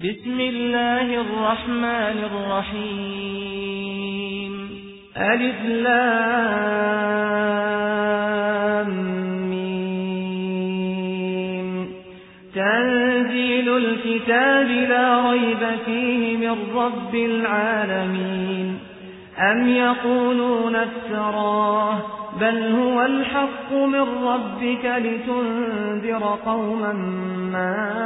بسم الله الرحمن الرحيم. ألف لام ميم. تنزيل الكتاب لا ريب فيه من رب العالمين. أم يقولون افتراه بل هو الحق من ربك لتنذر قوما ما